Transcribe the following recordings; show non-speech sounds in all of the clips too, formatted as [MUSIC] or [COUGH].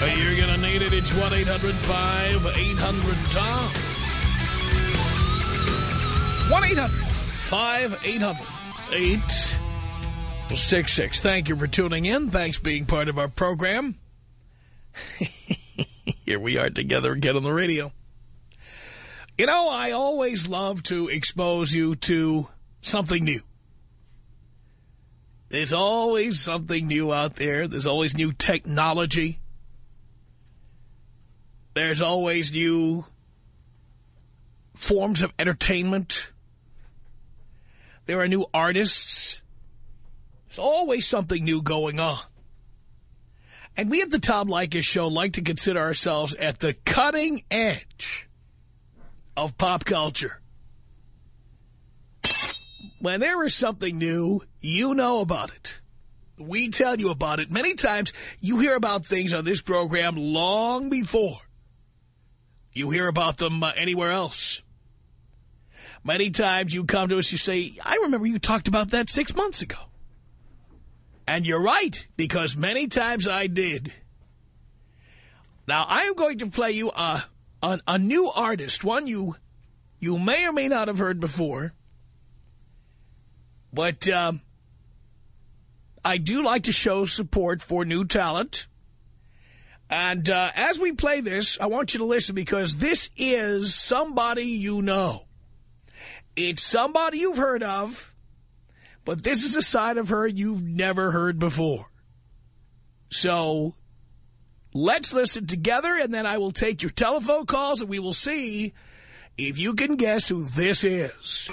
You're going to need it. It's 1-800-5800-TOM. 1-800-5800-866. Thank you for tuning in. Thanks being part of our program. [LAUGHS] Here we are together again on the radio. You know, I always love to expose you to something new. There's always something new out there. There's always new technology. There's always new forms of entertainment. There are new artists. There's always something new going on. And we at the Tom Leykis Show like to consider ourselves at the cutting edge of pop culture. When there is something new, you know about it. We tell you about it. Many times you hear about things on this program long before you hear about them uh, anywhere else. Many times you come to us, you say, I remember you talked about that six months ago. And you're right, because many times I did. Now, I am going to play you a, a, a new artist, one you you may or may not have heard before. But um, I do like to show support for new talent. And uh, as we play this, I want you to listen because this is somebody you know. It's somebody you've heard of, but this is a side of her you've never heard before. So let's listen together, and then I will take your telephone calls, and we will see if you can guess who this is.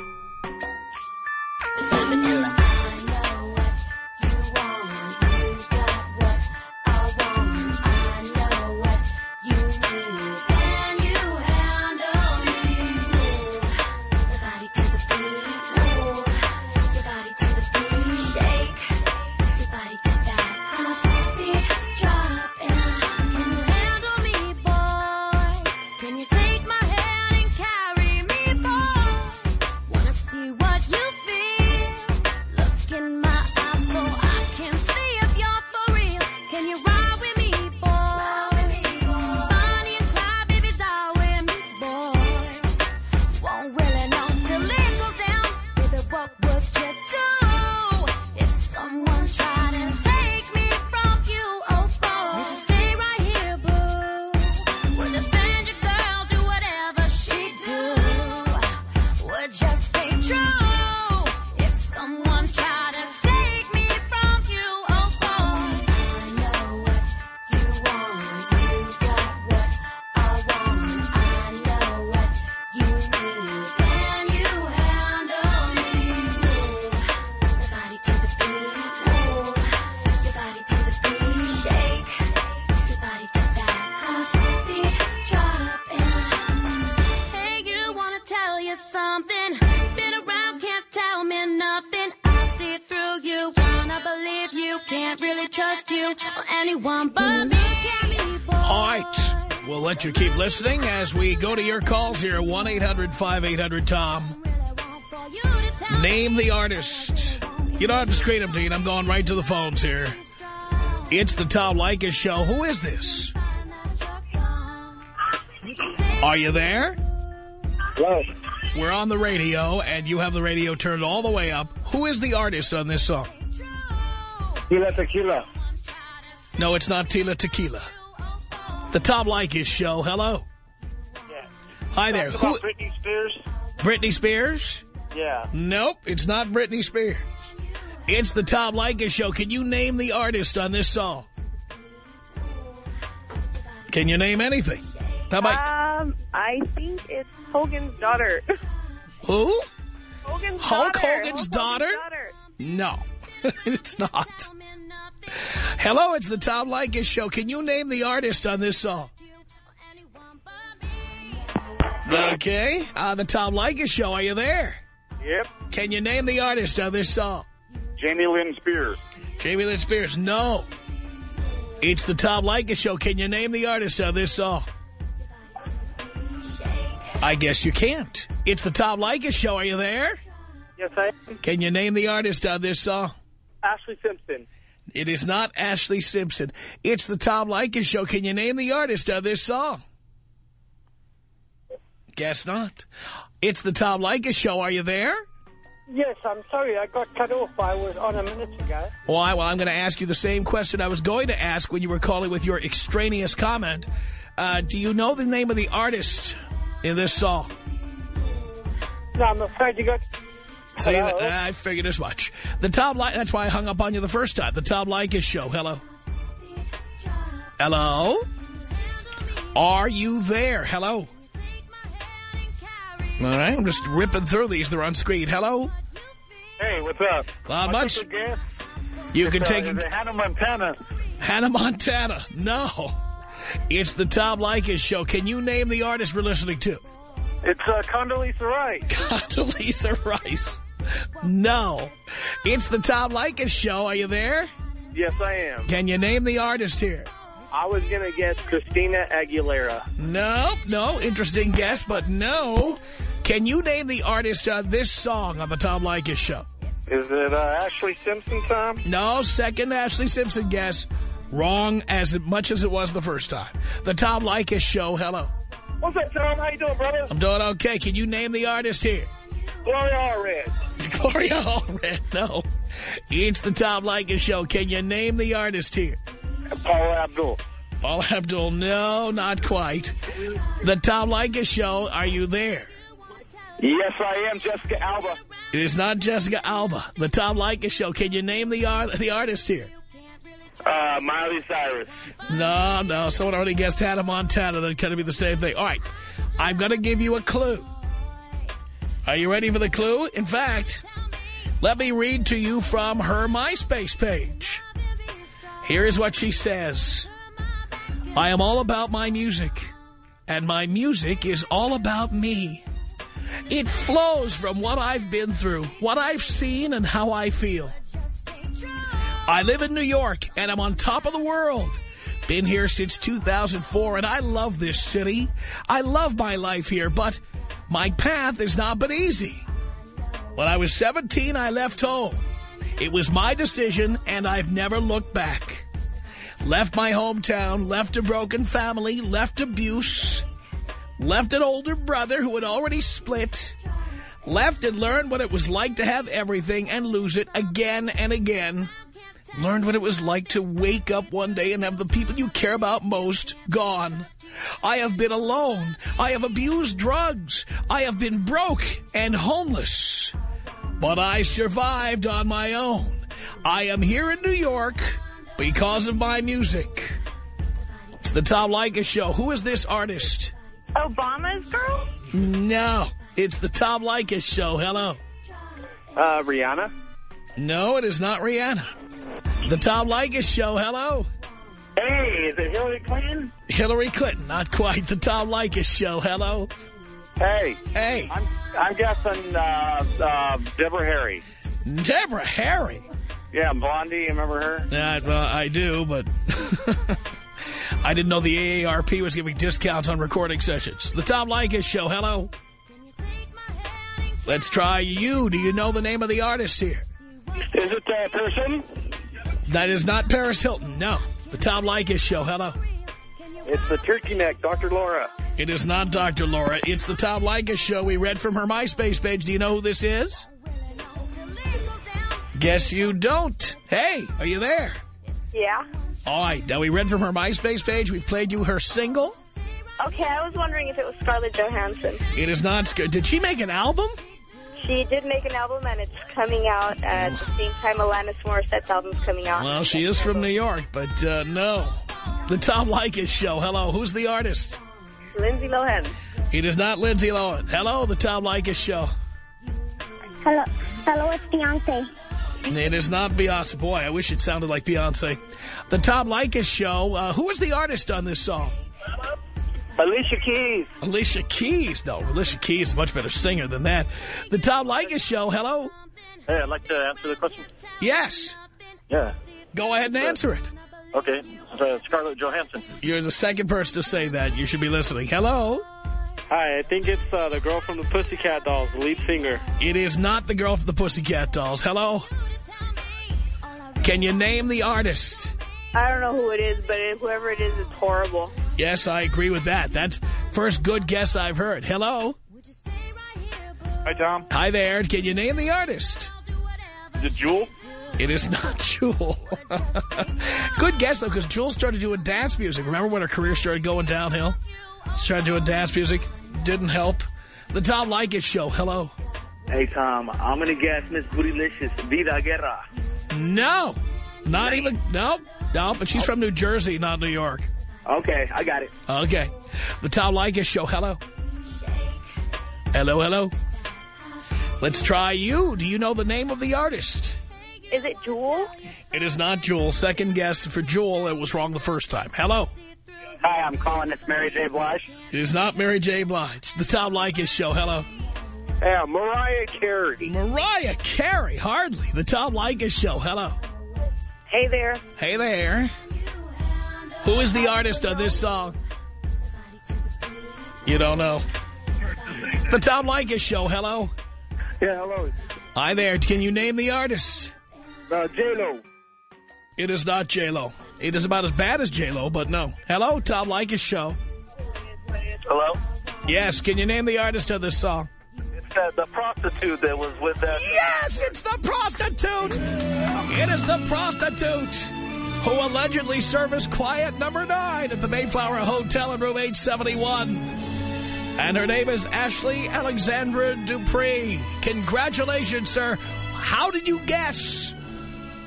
Keep listening as we go to your calls here. 1-800-5800-TOM. Name the artist. You don't have to screen them, Dean. I'm going right to the phones here. It's the Tom Leykis Show. Who is this? Are you there? Yes. We're on the radio, and you have the radio turned all the way up. Who is the artist on this song? Tila Tequila. No, it's not Tila Tequila. The Tom Leykis Show. Hello. Yeah. Hi there. Talk Who? Britney Spears? Britney Spears? Yeah. Nope, it's not Britney Spears. It's the Tom Leykis Show. Can you name the artist on this song? Can you name anything? How about Um, I think it's Hogan's daughter. [LAUGHS] who? Hogan's Hulk daughter. Hogan's Hulk daughter? daughter. No, [LAUGHS] it's not. Hello, it's the Tom Leykis Show. Can you name the artist on this song? Okay, uh, the Tom Leykis Show. Are you there? Yep. Can you name the artist on this song? Jamie Lynn Spears. Jamie Lynn Spears. No. It's the Tom Leykis Show. Can you name the artist on this song? I guess you can't. It's the Tom Leykis Show. Are you there? Yes, I am. Can you name the artist on this song? Ashlee Simpson. It is not Ashlee Simpson. It's the Tom Leykis Show. Can you name the artist of this song? Guess not. It's the Tom Leykis Show. Are you there? Yes, I'm sorry. I got cut off. I was on a minute ago. Why? Well, I'm going to ask you the same question I was going to ask when you were calling with your extraneous comment. Uh, do you know the name of the artist in this song? No, I'm afraid you got... See, Hello? that- I figured as much. The Tom Li That's why I hung up on you the first time. The Tom Leykis Show. Hello? Hello? Are you there? Hello? All right, I'm just ripping through these. They're on screen. Hello? Hey, what's up? Not much. took a. You can Uh, take is it Hannah Montana? Hannah Montana. No. It's the Tom Leykis Show. Can you name the artist we're listening to? It's uh, Condoleezza Rice. [LAUGHS] Condoleezza Rice. No. It's the Tom Leykis Show. Are you there? Yes, I am. Can you name the artist here? I was going to guess Christina Aguilera. No, no. Interesting guess, but no. Can you name the artist on this song on the Tom Leykis Show? Is it uh, Ashlee Simpson, Tom? No, second Ashlee Simpson guess. Wrong as much as it was the first time. The Tom Leykis Show, hello. What's up, Tom? How you doing, brother? I'm doing okay. Can you name the artist here? Gloria Allred. Gloria Allred, no. It's the Tom Leykis Show. Can you name the artist here? Paula Abdul. Paul Abdul, no, not quite. The Tom Leykis Show, are you there? Yes, I am. Jessica Alba. It is not Jessica Alba. The Tom Leykis Show. Can you name the art the artist here? Uh, Miley Cyrus. No, no. Someone already guessed Hannah Montana. That could be the same thing. All right. I'm going to give you a clue. Are you ready for the clue? In fact, let me read to you from her MySpace page. Here is what she says. I am all about my music, and my music is all about me. It flows from what I've been through, what I've seen, and how I feel. I live in New York, and I'm on top of the world. Been here since 2004, and I love this city. I love my life here, but my path has not been easy. When I was 17, I left home. It was my decision, and I've never looked back. Left my hometown, left a broken family, left abuse, left an older brother who had already split, left and learned what it was like to have everything and lose it again and again. Learned what it was like to wake up one day and have the people you care about most gone. I have been alone. I have abused drugs. I have been broke and homeless. But I survived on my own. I am here in New York because of my music. It's the Tom Leykis Show. Who is this artist? Obama's girl? No, it's the Tom Leykis Show. Hello. Uh, Rihanna. No, it is not Rihanna. The Tom Leykis Show. Hello. Hey, is it Hillary Clinton? Hillary Clinton. Not quite. The Tom Leykis Show. Hello. Hey, Hey. I'm I'm guessing uh, uh, Deborah Harry. Deborah Harry. Yeah, Blondie. You remember her? Yeah, well, I do, but [LAUGHS] I didn't know the AARP was giving discounts on recording sessions. The Tom Leykis Show. Hello. Let's try you. Do you know the name of the artist here? Is it uh, Paris Hilton? That is not Paris Hilton. No. The Tom Leykis Show. Hello. It's the turkey neck, Dr. Laura. It is not Dr. Laura. It's the Tom Leykis Show. We read from her MySpace page. Do you know who this is? Guess you don't. Hey, are you there? Yeah. All right. Now, we read from her MySpace page. We've played you her single. Okay, I was wondering if it was Scarlett Johansson. It is not. Did she make an album? She did make an album, and it's coming out at the same time Alanis Morissette's album's coming out. Well, she is from New York, but uh, no. The Tom Leykis Show. Hello, who's the artist? Lindsay Lohan. It is not Lindsay Lohan. Hello, the Tom Leykis Show. Hello, hello, it's Beyonce. It is not Beyonce. Boy, I wish it sounded like Beyonce. The Tom Leykis Show. Uh, who is the artist on this song? Alicia Keys. Alicia Keys. No, Alicia Keys is a much better singer than that. The Tom Leykis Show. Hello? Hey, I'd like to answer the question. Yes. Yeah. Go ahead and answer it. Okay. Uh, Scarlett Johansson. You're the second person to say that. You should be listening. Hello? Hi, I think it's uh, the girl from the Pussycat Dolls, the lead singer. It is not the girl from the Pussycat Dolls. Hello? Can you name the artist? I don't know who it is, but it, whoever it is, it's horrible. Yes, I agree with that. That's first good guess I've heard. Hello? Hi, Tom. Hi there. Can you name the artist? Is it Jewel? It is not [LAUGHS] Jewel. [LAUGHS] good guess, though, because Jewel started doing dance music. Remember when her career started going downhill? Started doing dance music. Didn't help. The Tom Leykis Show. Hello. Hey, Tom. I'm going to guess Miss Bootylicious, Vida Guerra. No. Not even. No. No, but she's from New Jersey, not New York. Okay, I got it. Okay. The Tom Leykis Show. Hello. Hello, hello. Let's try you. Do you know the name of the artist? Is it Jewel? It is not Jewel. Second guess for Jewel. It was wrong the first time. Hello. Hi, I'm calling. It's Mary J. Blige. It is not Mary J. Blige. The Tom Leykis Show. Hello. Yeah, Mariah Carey. Mariah Carey. Hardly. The Tom Leykis Show. Hello. Hey there. Hey there. Who is the artist of this song? You don't know. The Tom Leykis Show. Hello. Yeah, hello. Hi there. Can you name the artist? Uh, J-Lo. It is not J-Lo. It is about as bad as J-Lo, but no. Hello, Tom Leykis Show. Hello? Yes, can you name the artist of this song? The prostitute that was with that. Yes, it's the prostitute. It is the prostitute who allegedly serviced client number nine at the Mayflower Hotel in room 871. And her name is Ashley Alexandra Dupree. Congratulations, sir. How did you guess?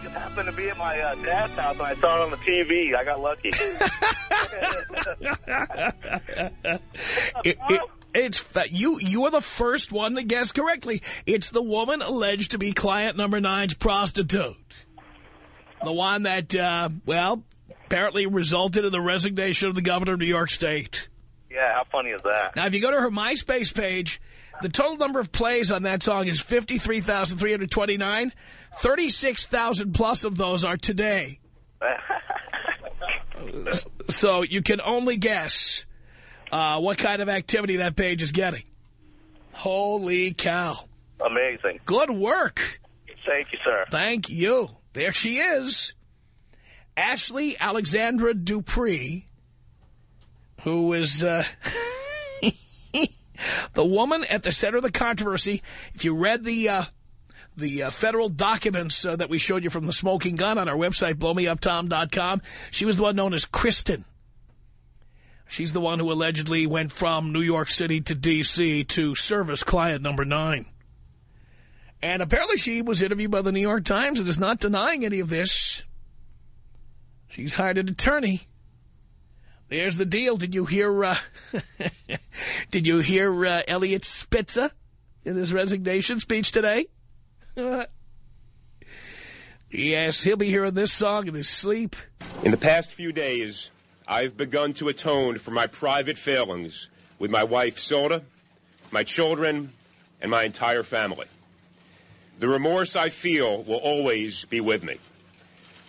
It happened to be at my uh, dad's house, and I saw it on the TV. I got lucky. [LAUGHS] [LAUGHS] It- it- it's you. You are the first one to guess correctly. It's the woman alleged to be client number nine's prostitute. The one that, uh, well, apparently resulted in the resignation of the governor of New York State. yeah, how funny is that? Now, if you go to her MySpace page, the total number of plays on that song is 53,329. 36,000 plus of those are today. [LAUGHS] So you can only guess uh, what kind of activity that page is getting. Holy cow. Amazing. Good work. Thank you, sir. Thank you. There she is. Ashley Alexandra Dupree, who is uh, [LAUGHS] the woman at the center of the controversy. If you read the uh, the uh, federal documents uh, that we showed you from the smoking gun on our website, blowmeuptom.com, she was the one known as Kristen. She's the one who allegedly went from New York City to D.C. to service client number nine. And apparently she was interviewed by the New York Times and is not denying any of this. She's hired an attorney. There's the deal. Did you hear, uh, [LAUGHS] did you hear uh, Eliot Spitzer in his resignation speech today? [LAUGHS] yes, he'll be hearing this song in his sleep. In the past few days, I've begun to atone for my private failings with my wife, Silda, my children, and my entire family. The remorse I feel will always be with me.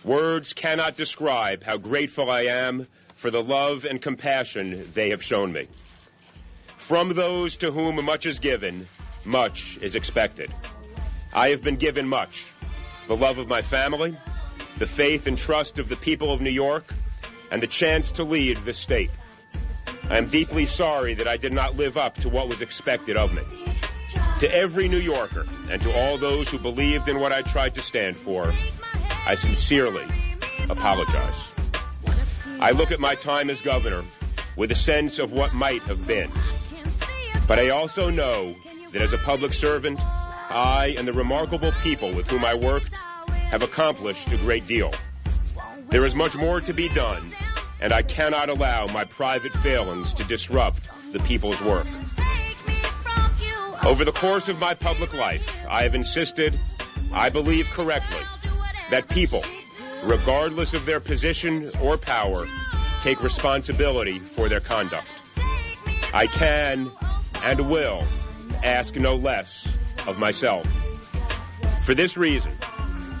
Words cannot describe how grateful I am for the love and compassion they have shown me. From those to whom much is given, much is expected. I have been given much the love of my family, the faith and trust of the people of New York, and the chance to lead the state. I am deeply sorry that I did not live up to what was expected of me. To every New Yorker and to all those who believed in what I tried to stand for, I sincerely apologize. I look at my time as governor with a sense of what might have been. But I also know that as a public servant, I and the remarkable people with whom I worked have accomplished a great deal. There is much more to be done, and I cannot allow my private failings to disrupt the people's work. Over the course of my public life, I have insisted, I believe correctly, that people, regardless of their position or power, take responsibility for their conduct. I can and will ask no less of myself. For this reason,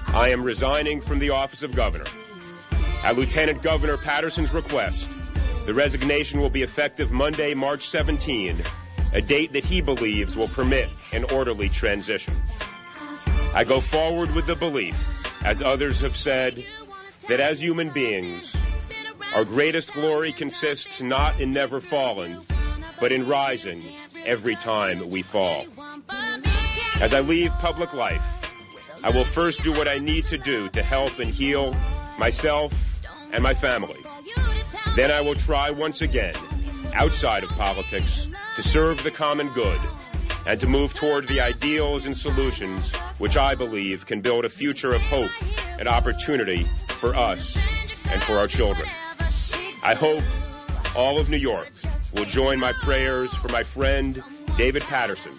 I am resigning from the office of governor. At Lieutenant Governor Paterson's request, the resignation will be effective Monday, March 17, a date that he believes will permit an orderly transition. I go forward with the belief, as others have said, that as human beings, our greatest glory consists not in never falling, but in rising every time we fall. As I leave public life, I will first do what I need to do to help and heal myself and my family. Then I will try once again, outside of politics, to serve the common good and to move toward the ideals and solutions which I believe can build a future of hope and opportunity for us and for our children. I hope all of New York will join my prayers for my friend David Paterson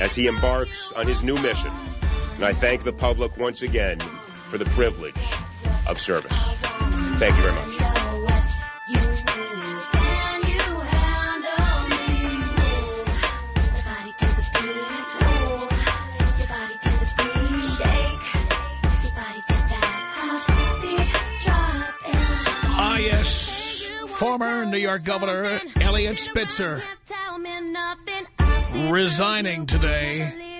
as he embarks on his new mission. And I thank the public once again for the privilege of service. Thank you very much. Ah, yes. Former New York Governor Eliot Spitzer resigning today.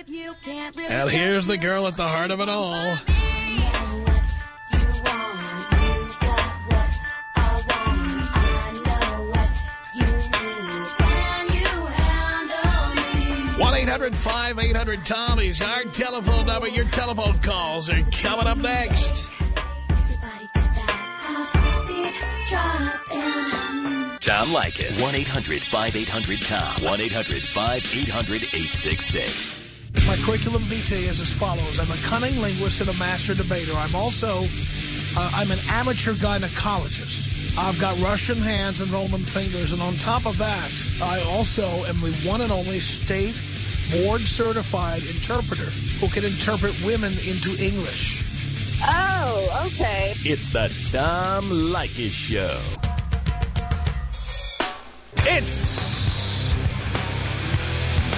And here's the girl at the heart of it all. One 800 tom is our telephone number. Your telephone calls are coming up next. Tom Leykis. 1-800-5800-TOM. 1-800-5800-866. My curriculum vitae is as follows. I'm a cunning linguist and a master debater. I'm also, uh, I'm an amateur gynecologist. I've got Russian hands and Roman fingers. And on top of that, I also am the one and only state board-certified interpreter who can interpret women into English. Oh, okay. It's the Tom Leykis Show. It's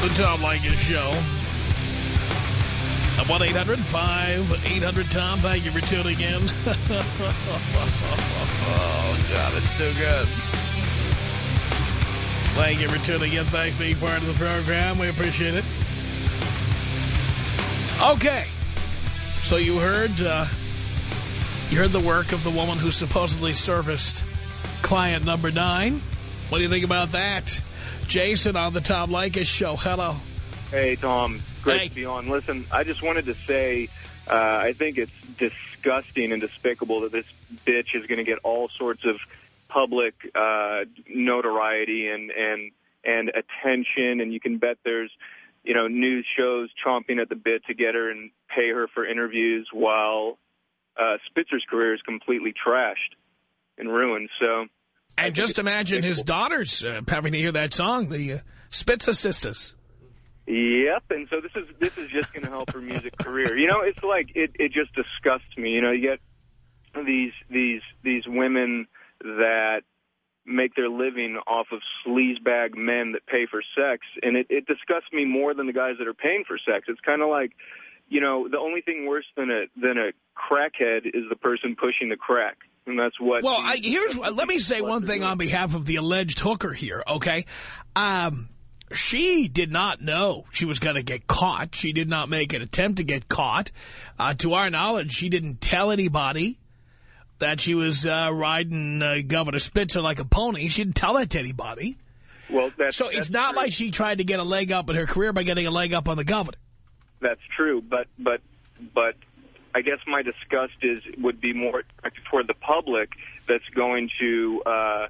the Tom Leykis Show. At 1-800-5800-TOM. Thank you for tuning in. [LAUGHS] oh, God, it's too good. Thank you for tuning in. Thanks for being part of the program. We appreciate it. Okay. So you heard, uh, you heard the work of the woman who supposedly serviced client number nine. What do you think about that? Jason on the Tom Leykis show. Hello. Hey, Tom. Great Hey. to be on. Listen, I just wanted to say uh, I think it's disgusting and despicable that this bitch is going to get all sorts of public uh, notoriety and, and, and attention, and you can bet there's you know, news shows chomping at the bit to get her and pay her for interviews while uh, Spitzer's career is completely trashed and ruined. So And just imagine his daughters uh, having to hear that song, the uh, Spitzer sisters. Yep, and so this is this is just going to help her music [LAUGHS] career. You know, it's like it it just disgusts me. You know, you get these these these women that make their living off of sleazebag men that pay for sex, and it, it disgusts me more than the guys that are paying for sex. It's kind of like, you know, the only thing worse than a than a crackhead is the person pushing the crack, and that's what. Well, I, here's let me say one thing on behalf of the alleged hooker here, okay? Um, she did not know she was going to get caught. She did not make an attempt to get caught. Uh, to our knowledge, she didn't tell anybody that she was uh, riding uh, Governor Spitzer like a pony. She didn't tell that to anybody. Well, that's, So it's not true. like she tried to get a leg up in her career by getting a leg up on the governor. That's true, but but but I guess my disgust is would be more directed toward the public that's going to uh,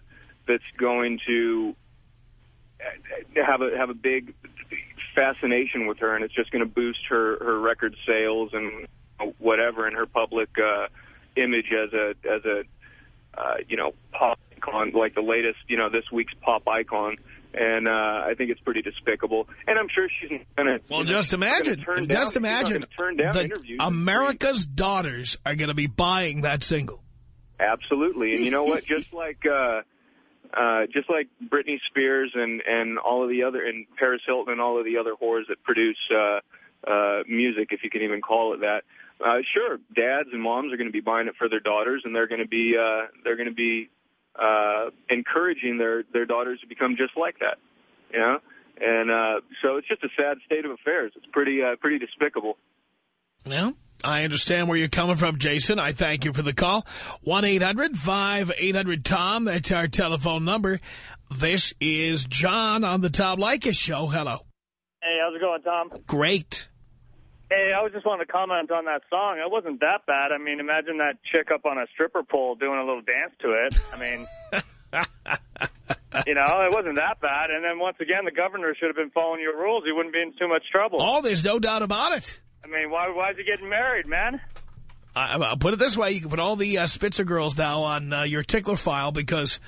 that's going to uh, have a have a big fascination with her, and it's just going to boost her her record sales and whatever, and her public uh, image as a as a uh, you know pop icon, like the latest you know this week's pop icon. And uh, I think it's pretty despicable. And I'm sure she's going to. Well, just imagine. Turn just down, imagine. Turn down the interviews. America's daughters are going to be buying that single. Absolutely, and you know what? Just [LAUGHS] like uh, uh, just like Britney Spears and and all of the other and Paris Hilton and all of the other whores that produce uh, uh, music, if you can even call it that. Uh, sure, dads and moms are going to be buying it for their daughters, and they're going to be uh, they're going to be uh, encouraging their their daughters to become just like that. You know, and uh, so it's just a sad state of affairs. It's pretty uh, pretty despicable. Yeah. I understand where you're coming from, Jason. I thank you for the call. 1-800-5800-TOM. That's our telephone number. This is John on the Tom Leykis Show. Hello. Hey, how's it going, Tom? Great. Hey, I was just wanting to comment on that song. It wasn't that bad. I mean, imagine that chick up on a stripper pole doing a little dance to it. I mean, [LAUGHS] you know, it wasn't that bad. And then once again, the governor should have been following your rules. He wouldn't be in too much trouble. Oh, there's no doubt about it. I mean, why, why is he getting married, man? I, I'll put it this way. You can put all the uh, Spitzer girls now on uh, your tickler file because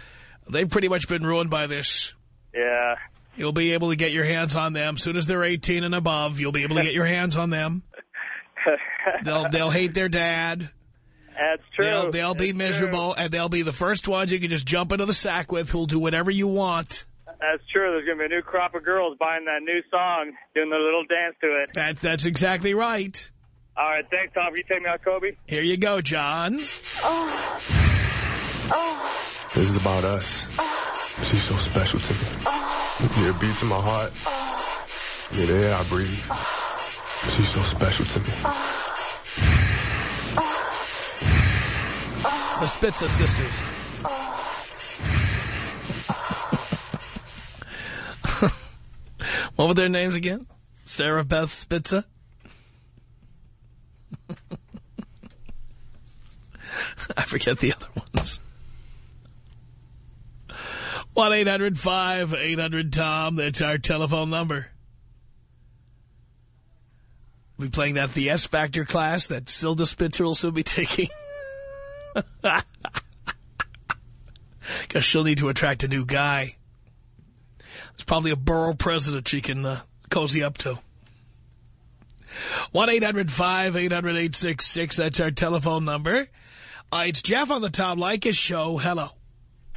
they've pretty much been ruined by this. Yeah. You'll be able to get your hands on them. As soon as they're 18 and above, you'll be able to get your hands on them. [LAUGHS] They'll they'll hate their dad. That's true. They'll, they'll be That's miserable, and they'll be the first ones you can just jump into the sack with who'll do whatever you want. That's true. There's going to be a new crop of girls buying that new song, doing the little dance to it. That That's exactly right. All right, thanks, Tom. You take me out, Kobe? Here you go, John. Oh. Oh. This is about us. She's so special to me. Yeah, it beats in my heart. Yeah, the air I breathe. She's so special to me. The Spitzer sisters. [LAUGHS] what were their names again? Sarah Beth Spitzer? [LAUGHS] I forget the other ones. 1-800-5800-TOM. That's our telephone number. We'll be playing that the S Factor class that Silda Spitzer will soon be taking. [LAUGHS] Because she'll need to attract a new guy. There's probably a borough president she can uh, cozy up to. 1-800-5800-866. That's our telephone number. Uh, it's Jeff on the Tom Leykis show. Hello.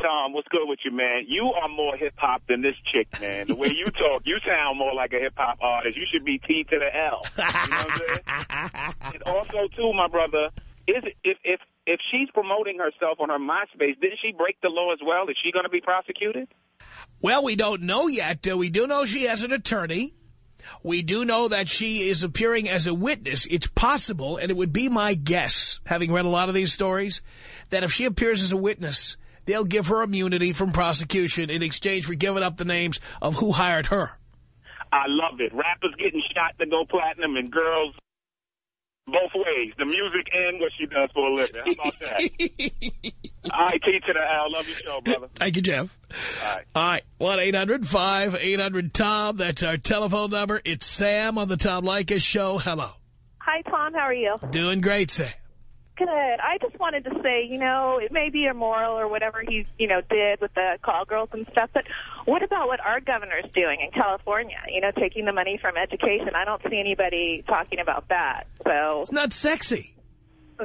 Tom, what's good with you, man? You are more hip-hop than this chick, man. The way you [LAUGHS] talk, you sound more like a hip-hop artist. You should be T to the L. You know what I'm saying? [LAUGHS] and also, too, my brother, is it, if if if she's promoting herself on her MySpace, didn't she break the law as well? Is she going to be prosecuted? Well, we don't know yet. Uh, we do know she has an attorney. We do know that she is appearing as a witness. It's possible, and it would be my guess, having read a lot of these stories, that if she appears as a witness, they'll give her immunity from prosecution in exchange for giving up the names of who hired her. I love it. Rappers getting shot to go platinum and girls both ways, the music and what she does for a living. How about that? [LAUGHS] All right, T to the L. Love your show, brother. Thank you, Jeff. All right. All right, 1-800-5800-TOM. That's our telephone number. It's Sam on the Tom Leykis show. Hello. Hi, Tom. How are you? Doing great, Sam. Good. I just wanted to say, you know, it may be immoral or whatever he, you know, did with the call girls and stuff, but what about what our governor's doing in California? You know, taking the money from education. I don't see anybody talking about that. So, It's not sexy.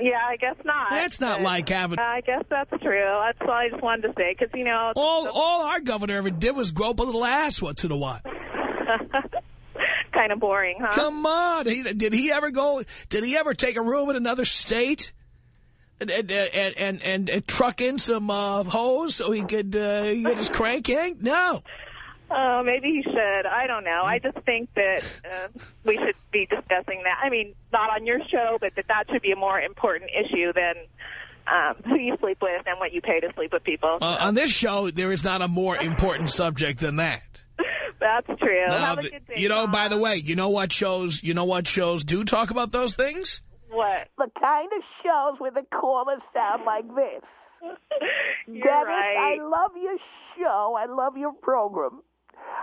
yeah, I guess not. That's not But like having... I guess that's true. That's all I just wanted to say, because, you know... All, all our governor ever did was grope a little ass once in a while. [LAUGHS] kind of boring, huh? Come on. He, did he ever go... Did he ever take a room in another state? And, and, and, and, and, truck in some uh, hose so he could uh, get his crank yanked? No. Oh, maybe he should. I don't know. I just think that uh, we should be discussing that. I mean, not on your show, but that that should be a more important issue than um, who you sleep with and what you pay to sleep with people. Uh, on this show, there is not a more important subject than that. [LAUGHS] That's true. No, Have a good day. you know, Tom. by the way, you know what shows? You know what shows do talk about those things? What? The kind of shows where the callers sound like this. [LAUGHS] You're Dennis, right. I love your show. I love your program.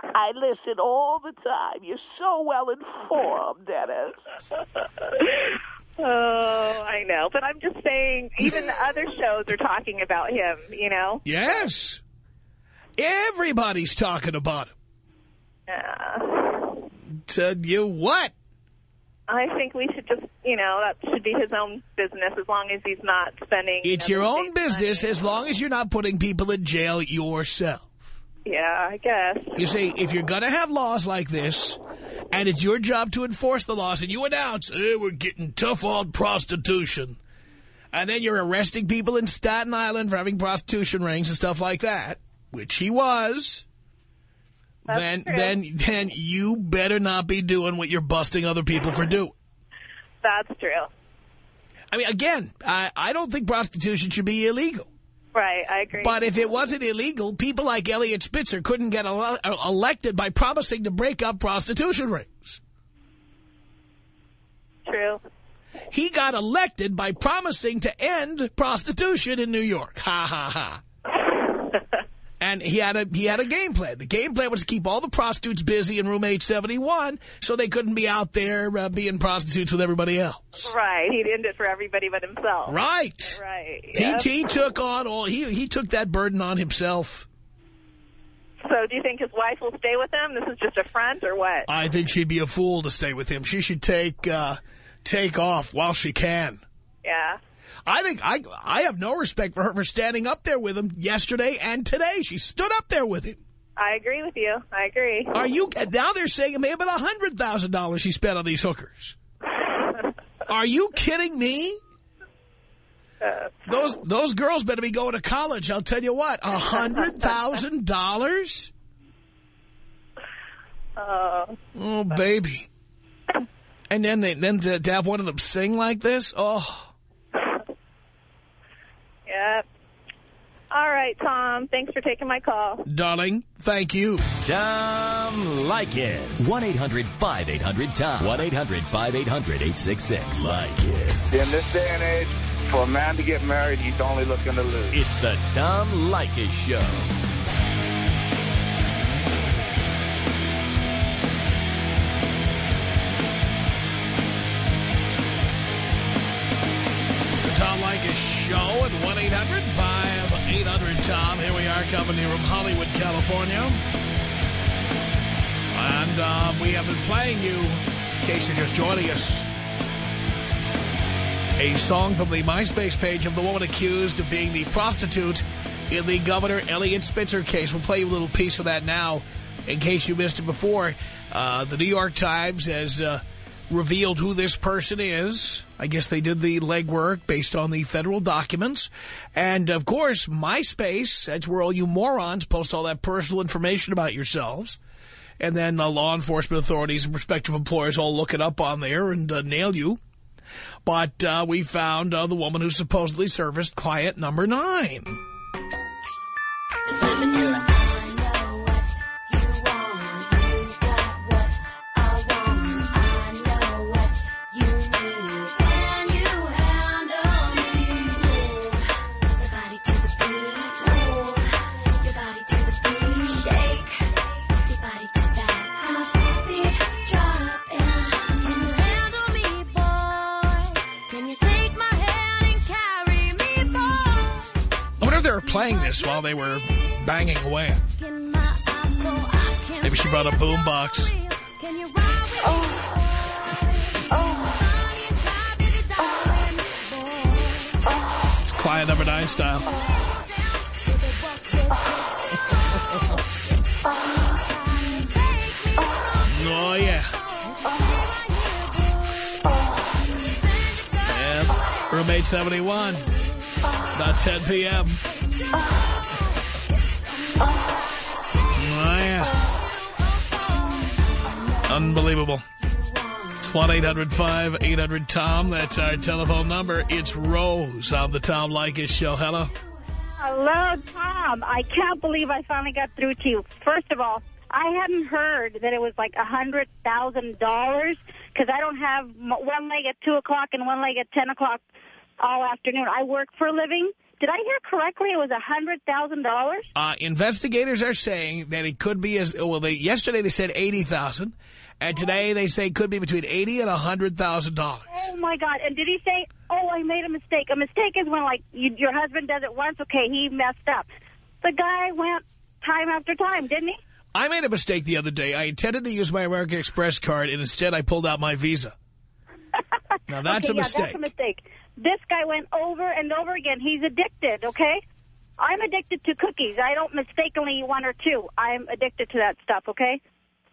I listen all the time. You're so well informed, Dennis. [LAUGHS] Oh, I know. But I'm just saying, even the other shows are talking about him, you know? Yes. Everybody's talking about him. Yeah. Tell you what. I think we should just, you know, that should be his own business as long as he's not spending... It's you know, your own business money. as long as you're not putting people in jail yourself. Yeah, I guess. You see, if you're going to have laws like this, and it's your job to enforce the laws, and you announce, eh, we're getting tough on prostitution, and then you're arresting people in Staten Island for having prostitution rings and stuff like that, which he was, That's then true. then then you better not be doing what you're busting other people for doing. That's true. I mean, again, I, I don't think prostitution should be illegal. Right, I agree. But if it wasn't illegal, people like Eliot Spitzer couldn't get ele uh, elected by promising to break up prostitution rings. True. He got elected by promising to end prostitution in New York. Ha, ha, ha. [LAUGHS] And he had a he had a game plan. The game plan was to keep all the prostitutes busy in room 871 so they couldn't be out there uh, being prostitutes with everybody else. Right, he'd end it for everybody but himself. Right. Right. He, yep. he took on all, he, he took that burden on himself. So do you think his wife will stay with him? This is just a front or what? I think she'd be a fool to stay with him. She should take uh, take off while she can. Yeah. I think I I have no respect for her for standing up there with him yesterday and today. She stood up there with him. I agree with you. I agree. Are you now? They're saying it may have been a hundred thousand dollars she spent on these hookers. [LAUGHS] Are you kidding me? Uh, Those those girls better be going to college. I'll tell you what, a hundred thousand dollars. [LAUGHS] uh, Oh baby. And then they, then to, to have one of them sing like this. Oh. yep. All right, Tom. Thanks for taking my call. Darling, thank you. Tom Leykis. 1-800-5800-TOM. 1-800-5800-866. Leykis. In this day and age, for a man to get married, he's only looking to lose. It's the Tom Leykis Show. The Tom Leykis Show at 1-800-5800-TOM. Tom, here we are coming here from Hollywood, California. And uh, we have been playing you, in case you're just joining us, a song from the MySpace page of the woman accused of being the prostitute in the Governor Eliot Spitzer case. We'll play you a little piece of that now, in case you missed it before. Uh, the New York Times has uh, revealed who this person is. I guess they did the legwork based on the federal documents. And, of course, MySpace, that's where all you morons post all that personal information about yourselves. And then uh, law enforcement authorities and prospective employers all look it up on there and uh, nail you. But uh, we found uh, the woman who supposedly serviced client number nine. This while they were banging away. Maybe she brought a boombox. It's client number nine style. Oh, yeah. Yep. Roommate 71. About 10 p.m. Oh, yeah. Unbelievable. It's 1-800-5800-TOM. That's our telephone number. It's Rose on the Tom Leykis Show. Hello. Hello, Tom. I can't believe I finally got through to you. First of all, I hadn't heard that it was like a $100,000 because I don't have one leg at 2 o'clock and one leg at 10 o'clock all afternoon. I work for a living Did I hear correctly? It was a $100,000? Uh, investigators are saying that it could be as, well, they, yesterday they said 80000 and today they say it could be between 80 and $100,000. Oh, my God. And did he say, oh, I made a mistake? A mistake is when, like, you, your husband does it once. Okay, he messed up. The guy went time after time, didn't he? I made a mistake the other day. I intended to use my American Express card, and instead I pulled out my Visa. [LAUGHS] Now, that's okay, a yeah, mistake. that's a mistake. This guy went over and over again. He's addicted, okay? I'm addicted to cookies. I don't mistakenly eat one or two. I'm addicted to that stuff, okay?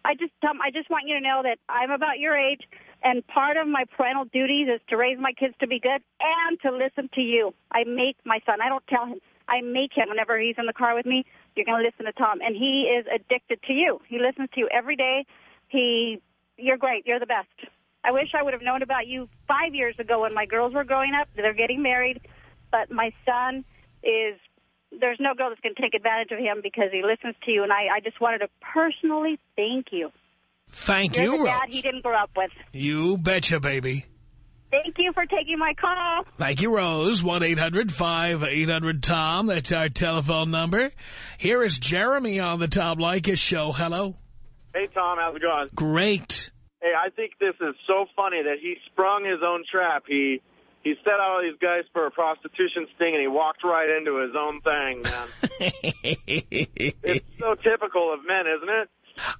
I just um, I just want you to know that I'm about your age, and part of my parental duties is to raise my kids to be good and to listen to you. I make my son. I don't tell him. I make him whenever he's in the car with me. You're going to listen to Tom, and he is addicted to you. He listens to you every day. He, you're great. You're the best. I wish I would have known about you five years ago when my girls were growing up. They're getting married, but my son is. There's no girl that's going to take advantage of him because he listens to you, and I, I just wanted to personally thank you. Thank You're you, the Rose. dad he didn't grow up with. You betcha, baby. Thank you for taking my call. Thank you, Rose. 1-800-5800-TOM. That's our telephone number. Here is Jeremy on the Tom Leykis show. Hello. Hey, Tom, how's it going? Great. Hey, I think this is so funny that he sprung his own trap. He he set out all these guys for a prostitution sting, and he walked right into his own thing, man. [LAUGHS] it's so typical of men, isn't it?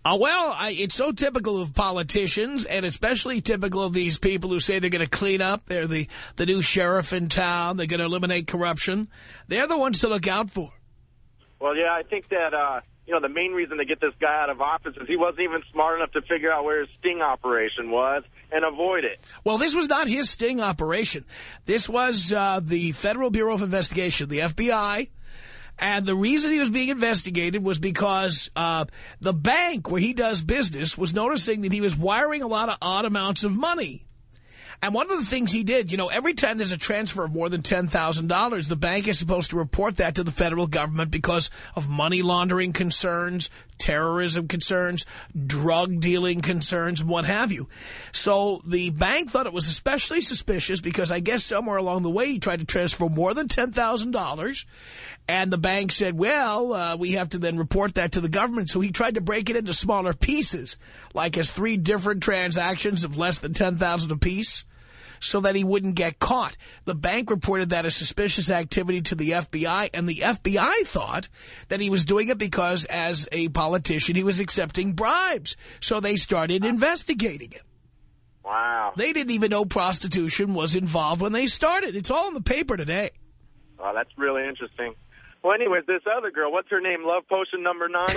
Uh, well, I, it's so typical of politicians, and especially typical of these people who say they're going to clean up. They're the, the new sheriff in town. They're going to eliminate corruption. They're the ones to look out for. Well, yeah, I think that, uh, you know, the main reason to get this guy out of office is he wasn't even smart enough to figure out where his sting operation was and avoid it. Well, this was not his sting operation. This was uh, the Federal Bureau of Investigation, the FBI. And the reason he was being investigated was because uh, the bank where he does business was noticing that he was wiring a lot of odd amounts of money. And one of the things he did, you know, every time there's a transfer of more than $10,000, the bank is supposed to report that to the federal government because of money laundering concerns, terrorism concerns, drug dealing concerns, what have you. So the bank thought it was especially suspicious because I guess somewhere along the way he tried to transfer more than $10,000. And the bank said, well, uh, we have to then report that to the government. So he tried to break it into smaller pieces, like as three different transactions of less than 10,000 apiece so that he wouldn't get caught. The bank reported that as suspicious activity to the FBI, and the FBI thought that he was doing it because, as a politician, he was accepting bribes. So they started investigating him. Wow. They didn't even know prostitution was involved when they started. It's all in the paper today. Wow, that's really interesting. Well, anyways, this other girl, what's her name? Love Potion number nine. [LAUGHS]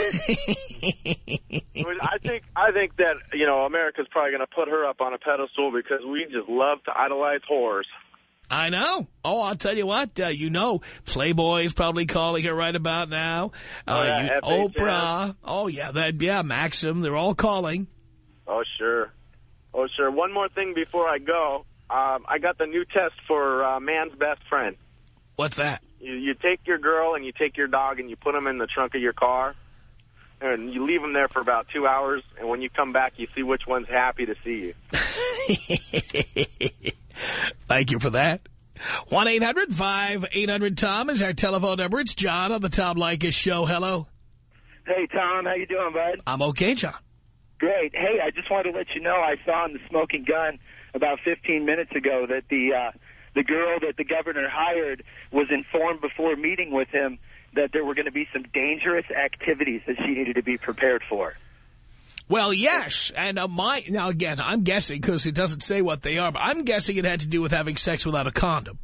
I think I think that you know America's probably going to put her up on a pedestal because we just love to idolize whores. I know. Oh, I'll tell you what. Uh, you know, Playboy's probably calling her right about now. Oh, Uh, yeah, you- Oprah. Oh, yeah. That, yeah, Maxim. They're all calling. Oh sure, oh sure. One more thing before I go, um, I got the new test for uh, man's best friend. What's that? You, you take your girl and you take your dog and you put them in the trunk of your car, and you leave them there for about two hours. And when you come back, you see which one's happy to see you. [LAUGHS] Thank you for that. 1-800-5800-TOM is our telephone number. It's John on the Tom Leykis show. Hello. Hey, Tom. How you doing, bud? I'm okay, John. Great. Hey, I just wanted to let you know I saw in the Smoking Gun about 15 minutes ago that the uh, the girl that the governor hired was informed before meeting with him that there were going to be some dangerous activities that she needed to be prepared for. Well, yes, and uh, my now again, I'm guessing because it doesn't say what they are, but I'm guessing it had to do with having sex without a condom.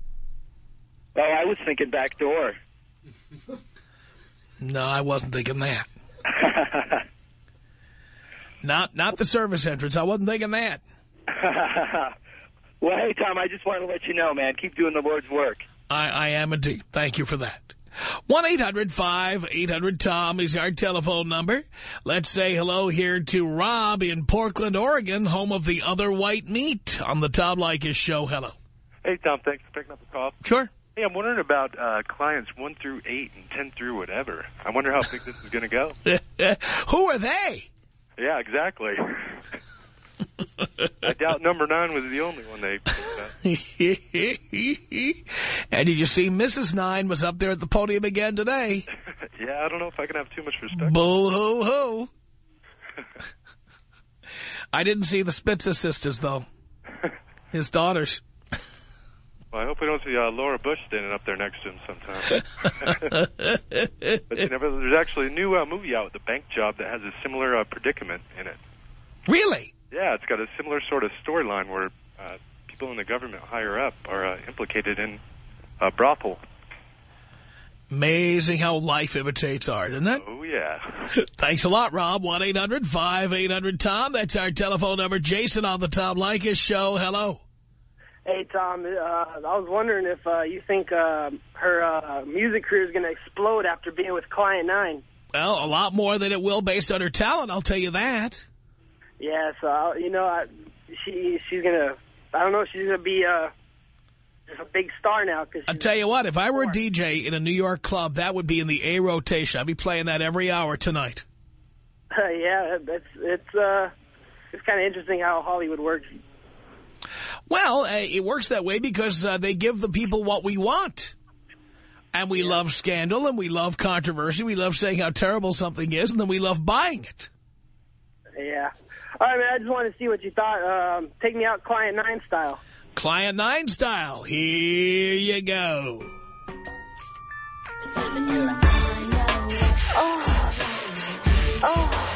Oh, I was thinking back door. [LAUGHS] No, I wasn't thinking that. [LAUGHS] not not the service entrance. I wasn't thinking that. [LAUGHS] well, hey, Tom, I just wanted to let you know, man. Keep doing the Lord's work. I, I am indeed. Thank you for that. 1-800-5800-TOM is our telephone number. Let's say hello here to Rob in Portland, Oregon, home of the other white meat on the Tom Leykis show. Hello. Hey, Tom, thanks for picking up the call. Sure. Hey, I'm wondering about uh, clients 1 through 8 and 10 through whatever. I wonder how big this is going to go. [LAUGHS] Who are they? Yeah, exactly. [LAUGHS] I doubt number nine was the only one they [LAUGHS] and did you see Mrs. Nine was up there at the podium again today? [LAUGHS] yeah, I don't know if I can have too much respect. Boo-hoo-hoo. [LAUGHS] I didn't see the Spitzer sisters, though. His daughters. Well, I hope we don't see uh, Laura Bush standing up there next to him sometime. but you never, there's actually a new uh, movie out, The Bank Job, that has a similar uh, predicament in it. Really? Yeah, it's got a similar sort of storyline where uh, people in the government higher up are uh, implicated in a brothel. Amazing how life imitates art, isn't it? Oh, yeah. [LAUGHS] Thanks a lot, Rob. 1-800-5800-TOM. That's our telephone number. Jason on the Tom Leykis show. Hello. Hey, Tom, uh, I was wondering if uh, you think uh, her uh, music career is going to explode after being with Client 9. Well, a lot more than it will based on her talent, I'll tell you that. Yeah, so, I- you know, I, she she's going to, I don't know, she's going to be uh, just a big star now. Cause I'll tell you what, if I were a DJ in a New York club, that would be in the A rotation. I'd be playing that every hour tonight. [LAUGHS] yeah, it's, it's, uh, it's kind of interesting how Hollywood works. Well, uh, it works that way because uh, they give the people what we want. And we love scandal and we love controversy. We love saying how terrible something is, and then we love buying it. Yeah. All right, man, I just wanted to see what you thought. Um, take me out Client 9 style. Client 9 style. Here you go. Oh. Oh.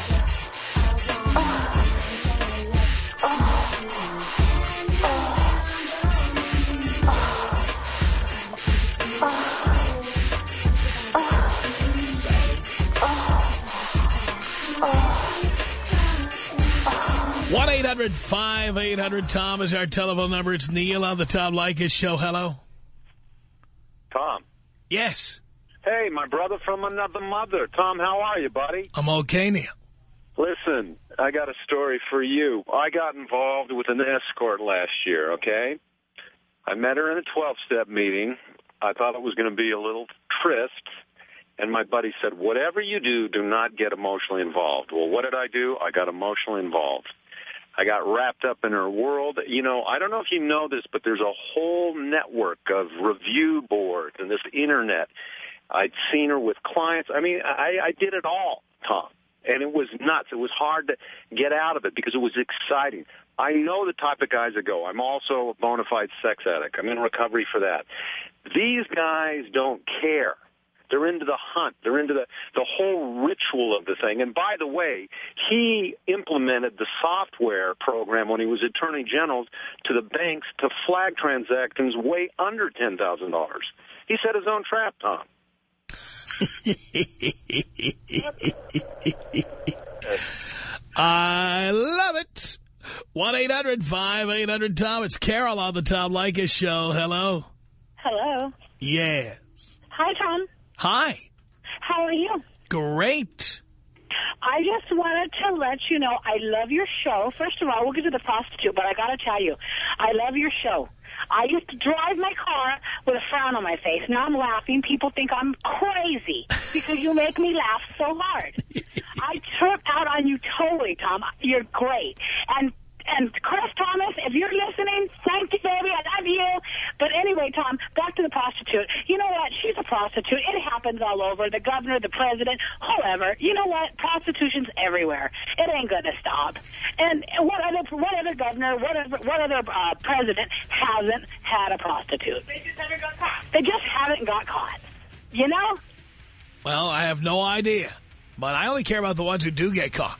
Oh. 1-800-5800-TOM is our telephone number. It's Neil on the Tom Leykis show. Hello. Tom. Yes. Hey, my brother from another mother. Tom, how are you, buddy? I'm okay, Neil. Listen, I got a story for you. I got involved with an escort last year, okay? I met her in a 12-step meeting. I thought it was going to be a little tryst, and my buddy said, whatever you do, do not get emotionally involved. Well, what did I do? I got emotionally involved. I got wrapped up in her world. You know, I don't know if you know this, but there's a whole network of review boards and this internet. I'd seen her with clients. I mean, I, I did it all, Tom. And it was nuts. It was hard to get out of it because it was exciting. I know the type of guys that go. I'm also a bona fide sex addict. I'm in recovery for that. These guys don't care. They're into the hunt. They're into the, the whole ritual of the thing. And by the way, he implemented the software program when he was Attorney General to the banks to flag transactions way under $10,000. He set his own trap, Tom. [LAUGHS] I love it. 1-800-5800-TOM. It's Carol on the Tom Leykis show. Hello. Hello. Yeah. Hi, Tom. Hi. How are you? Great. I just wanted to let you know I love your show. First of all, we'll get to the prostitute, but I got to tell you, I love your show. I used to drive my car with a frown on my face. Now I'm laughing. People think I'm crazy because you make me laugh so hard. [LAUGHS] I took out on you totally, Tom. You're great. And and Chris Thomas, if you're listening, thank you, baby. I love you. But anyway, Tom, back to the prostitute. You know what? She's a prostitute. It happens all over. The governor, the president, whoever. You know what? Prostitution's everywhere. It ain't going to stop. And what other what other governor, what other, what other uh, president hasn't had a prostitute? They just haven't got caught. They just haven't got caught. You know? Well, I have no idea. But I only care about the ones who do get caught.